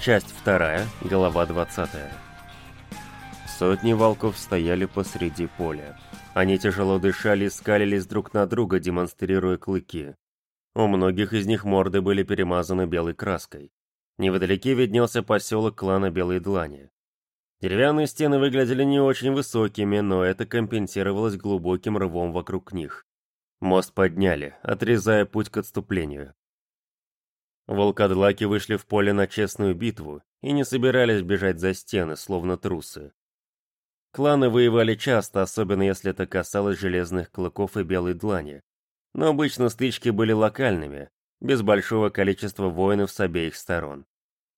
Часть вторая, глава 20. Сотни волков стояли посреди поля. Они тяжело дышали и скалились друг на друга, демонстрируя клыки. У многих из них морды были перемазаны белой краской. Невдалеке виднелся поселок клана Белой Длани. Деревянные стены выглядели не очень высокими, но это компенсировалось глубоким рвом вокруг них. Мост подняли, отрезая путь к отступлению. Волкодлаки вышли в поле на честную битву и не собирались бежать за стены, словно трусы. Кланы воевали часто, особенно если это касалось железных клыков и белой длани. Но обычно стычки были локальными, без большого количества воинов с обеих сторон.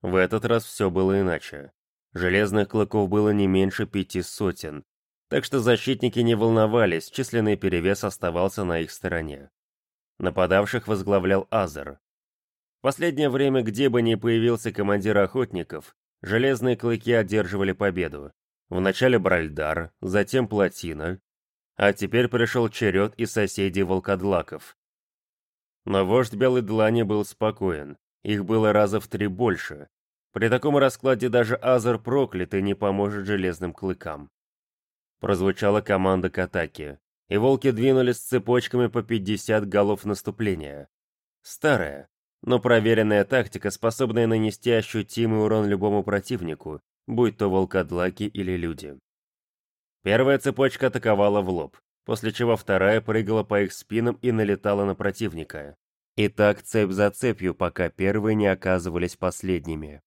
В этот раз все было иначе. Железных клыков было не меньше пяти сотен, так что защитники не волновались, численный перевес оставался на их стороне. Нападавших возглавлял Азер, последнее время, где бы ни появился командир охотников, железные клыки одерживали победу. Вначале Бральдар, затем Плотина, а теперь пришел черед и соседей волкодлаков. Но вождь Белой Длани был спокоен, их было раза в три больше. При таком раскладе даже Азер проклятый не поможет железным клыкам. Прозвучала команда к атаке, и волки двинулись цепочками по 50 голов наступления. Старая, но проверенная тактика, способная нанести ощутимый урон любому противнику, будь то волкодлаки или люди. Первая цепочка атаковала в лоб, после чего вторая прыгала по их спинам и налетала на противника. И так цепь за цепью, пока первые не оказывались последними.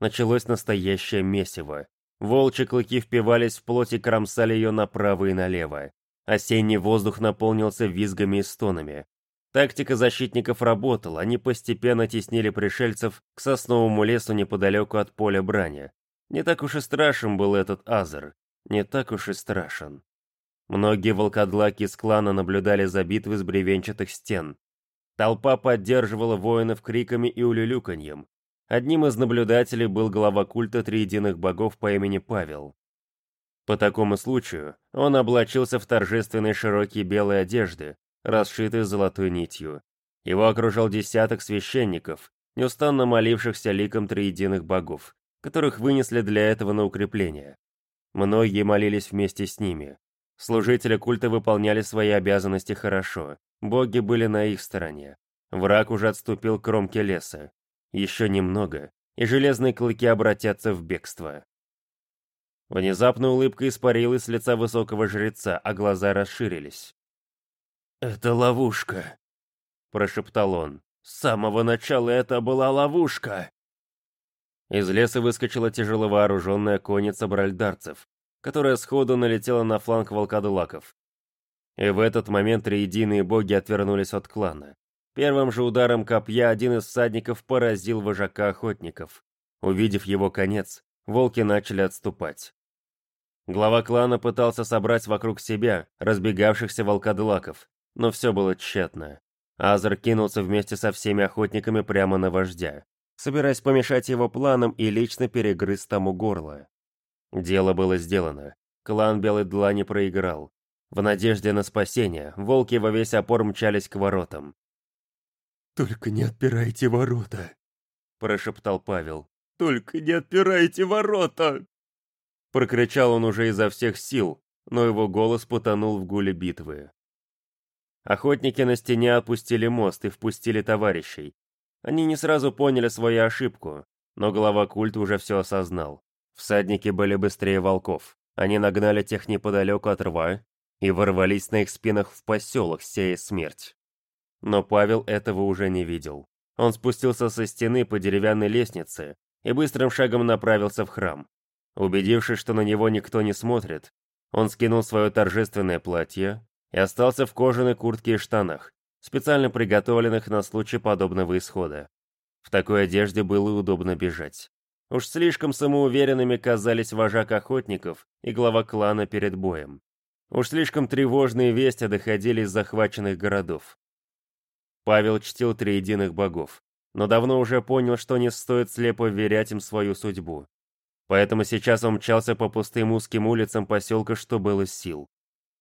Началось настоящее месиво. Волчьи клыки впивались в плоть и кромсали ее направо и налево. Осенний воздух наполнился визгами и стонами. Тактика защитников работала, они постепенно теснили пришельцев к сосновому лесу неподалеку от поля брани. Не так уж и страшен был этот Азер, не так уж и страшен. Многие волкодлаки из клана наблюдали за битвой с бревенчатых стен. Толпа поддерживала воинов криками и улюлюканьем. Одним из наблюдателей был глава культа триединых богов по имени Павел. По такому случаю он облачился в торжественные широкие белые одежды, расшитый золотой нитью. Его окружал десяток священников, неустанно молившихся ликом триединых богов, которых вынесли для этого на укрепление. Многие молились вместе с ними. Служители культа выполняли свои обязанности хорошо, боги были на их стороне. Враг уже отступил к кромке леса. Еще немного, и железные клыки обратятся в бегство. Внезапно улыбка испарилась с лица высокого жреца, а глаза расширились. «Это ловушка», — прошептал он. «С самого начала это была ловушка!» Из леса выскочила тяжело вооруженная конница бральдарцев, которая сходу налетела на фланг волкодлаков. И в этот момент триединые боги отвернулись от клана. Первым же ударом копья один из всадников поразил вожака охотников. Увидев его конец, волки начали отступать. Глава клана пытался собрать вокруг себя разбегавшихся волкодлаков, но все было тщетно. Азер кинулся вместе со всеми охотниками прямо на вождя, собираясь помешать его планам и лично перегрыз тому горло. Дело было сделано. Клан Белой Длани проиграл. В надежде на спасение, волки во весь опор мчались к воротам. «Только не отпирайте ворота!» – прошептал Павел. «Только не отпирайте ворота!» Прокричал он уже изо всех сил, но его голос потонул в гуле битвы. Охотники на стене опустили мост и впустили товарищей. Они не сразу поняли свою ошибку, но глава культа уже все осознал. Всадники были быстрее волков. Они нагнали тех неподалеку от рва и ворвались на их спинах в поселок, сея смерть. Но Павел этого уже не видел. Он спустился со стены по деревянной лестнице и быстрым шагом направился в храм. Убедившись, что на него никто не смотрит, он скинул свое торжественное платье, и остался в кожаной куртке и штанах, специально приготовленных на случай подобного исхода. В такой одежде было удобно бежать. Уж слишком самоуверенными казались вожак охотников и глава клана перед боем. Уж слишком тревожные вести доходили из захваченных городов. Павел чтил триединых богов, но давно уже понял, что не стоит слепо верять им свою судьбу. Поэтому сейчас он мчался по пустым узким улицам поселка, что было сил.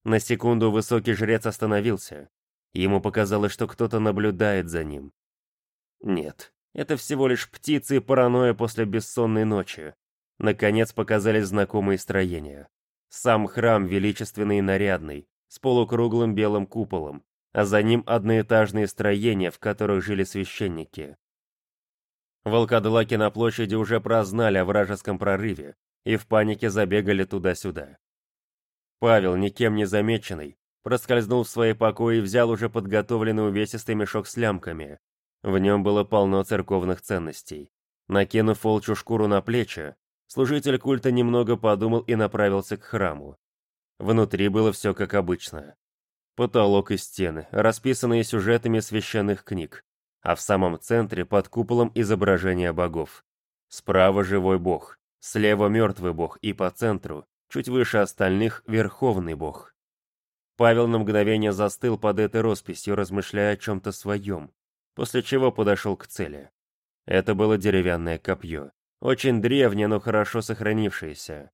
На секунду высокий жрец остановился. Ему показалось, что кто-то наблюдает за ним. Нет, Это всего лишь птицы и паранойя после бессонной ночи. Наконец показались знакомые строения. Сам храм величественный и нарядный, с полукруглым белым куполом, а за ним одноэтажные строения, в которых жили священники. Волкодлаки на площади уже прознали о вражеском прорыве и в панике забегали туда-сюда. Павел, никем не замеченный, проскользнул в свои покои и взял уже подготовленный увесистый мешок с лямками. В нем было полно церковных ценностей. Накинув волчью шкуру на плечи, служитель культа немного подумал и направился к храму. Внутри было все как обычно. Потолок и стены, расписанные сюжетами священных книг, а в самом центре под куполом изображение богов. Справа живой бог, слева мертвый бог и по центру, чуть выше остальных, верховный бог. Павел на мгновение застыл под этой росписью, размышляя о чем-то своем, после чего подошел к цели. Это было деревянное копье, очень древнее, но хорошо сохранившееся.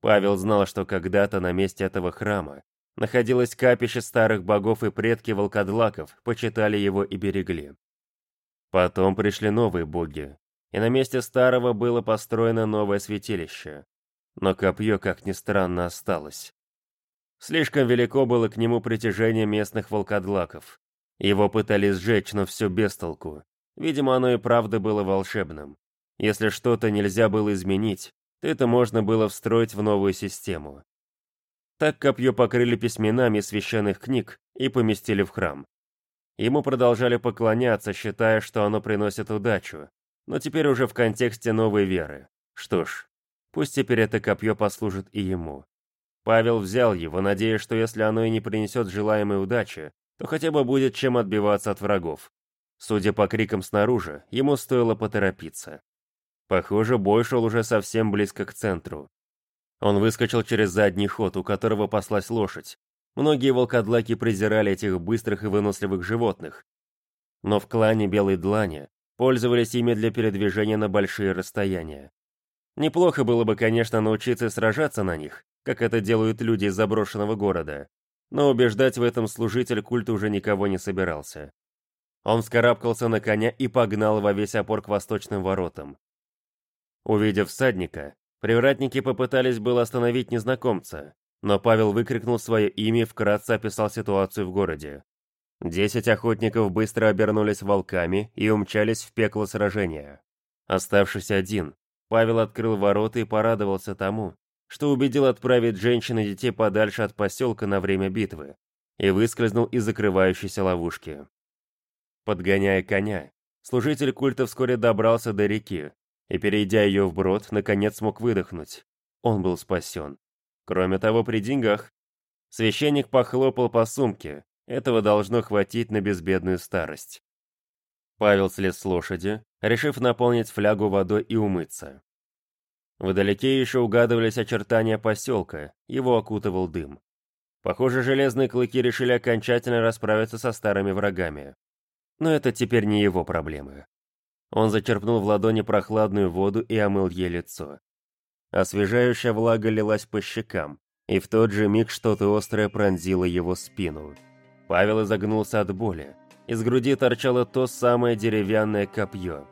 Павел знал, что когда-то на месте этого храма находилось капище старых богов и предки волкодлаков почитали его и берегли. Потом пришли новые боги, и на месте старого было построено новое святилище. Но копье, как ни странно, осталось. Слишком велико было к нему притяжение местных волкодлаков. Его пытались сжечь, но все без толку. Видимо, оно и правда было волшебным. Если что-то нельзя было изменить, это можно было встроить в новую систему. Так копье покрыли письменами священных книг и поместили в храм. Ему продолжали поклоняться, считая, что оно приносит удачу, но теперь уже в контексте новой веры. Что ж, пусть теперь это копье послужит и ему. Павел взял его, надеясь, что если оно и не принесет желаемой удачи, то хотя бы будет чем отбиваться от врагов. Судя по крикам снаружи, ему стоило поторопиться. Похоже, бой шел уже совсем близко к центру. Он выскочил через задний ход, у которого паслась лошадь. Многие волкодлаки презирали этих быстрых и выносливых животных. Но в клане Белой Длани пользовались ими для передвижения на большие расстояния. Неплохо было бы, конечно, научиться сражаться на них, как это делают люди из заброшенного города, но убеждать в этом служитель культа уже никого не собирался. Он вскарабкался на коня и погнал во весь опор к восточным воротам. Увидев всадника, привратники попытались было остановить незнакомца, но Павел выкрикнул свое имя и вкратце описал ситуацию в городе. Десять охотников быстро обернулись волками и умчались в пекло сражения. Оставшись один, Павел открыл ворота и порадовался тому, что убедил отправить женщин и детей подальше от поселка на время битвы, и выскользнул из закрывающейся ловушки. Подгоняя коня, служитель культа вскоре добрался до реки, и, перейдя ее вброд, наконец смог выдохнуть. Он был спасен. Кроме того, при деньгах. Священник похлопал по сумке. Этого должно хватить на безбедную старость. Павел слез с лошади, решив наполнить флягу водой и умыться. Вдалеке еще угадывались очертания поселка, его окутывал дым. Похоже, железные клыки решили окончательно расправиться со старыми врагами. Но это теперь не его проблемы. Он зачерпнул в ладони прохладную воду и омыл ей лицо. Освежающая влага лилась по щекам, и в тот же миг что-то острое пронзило его спину. Павел изогнулся от боли. Из груди торчало то самое деревянное копье.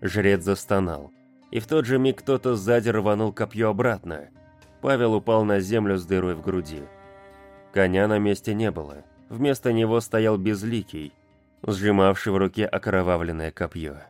Жрец застонал, и в тот же миг кто-то сзади рванул копье обратно. Павел упал на землю с дырой в груди. Коня на месте не было. Вместо него стоял безликий, сжимавший в руке окровавленное копье.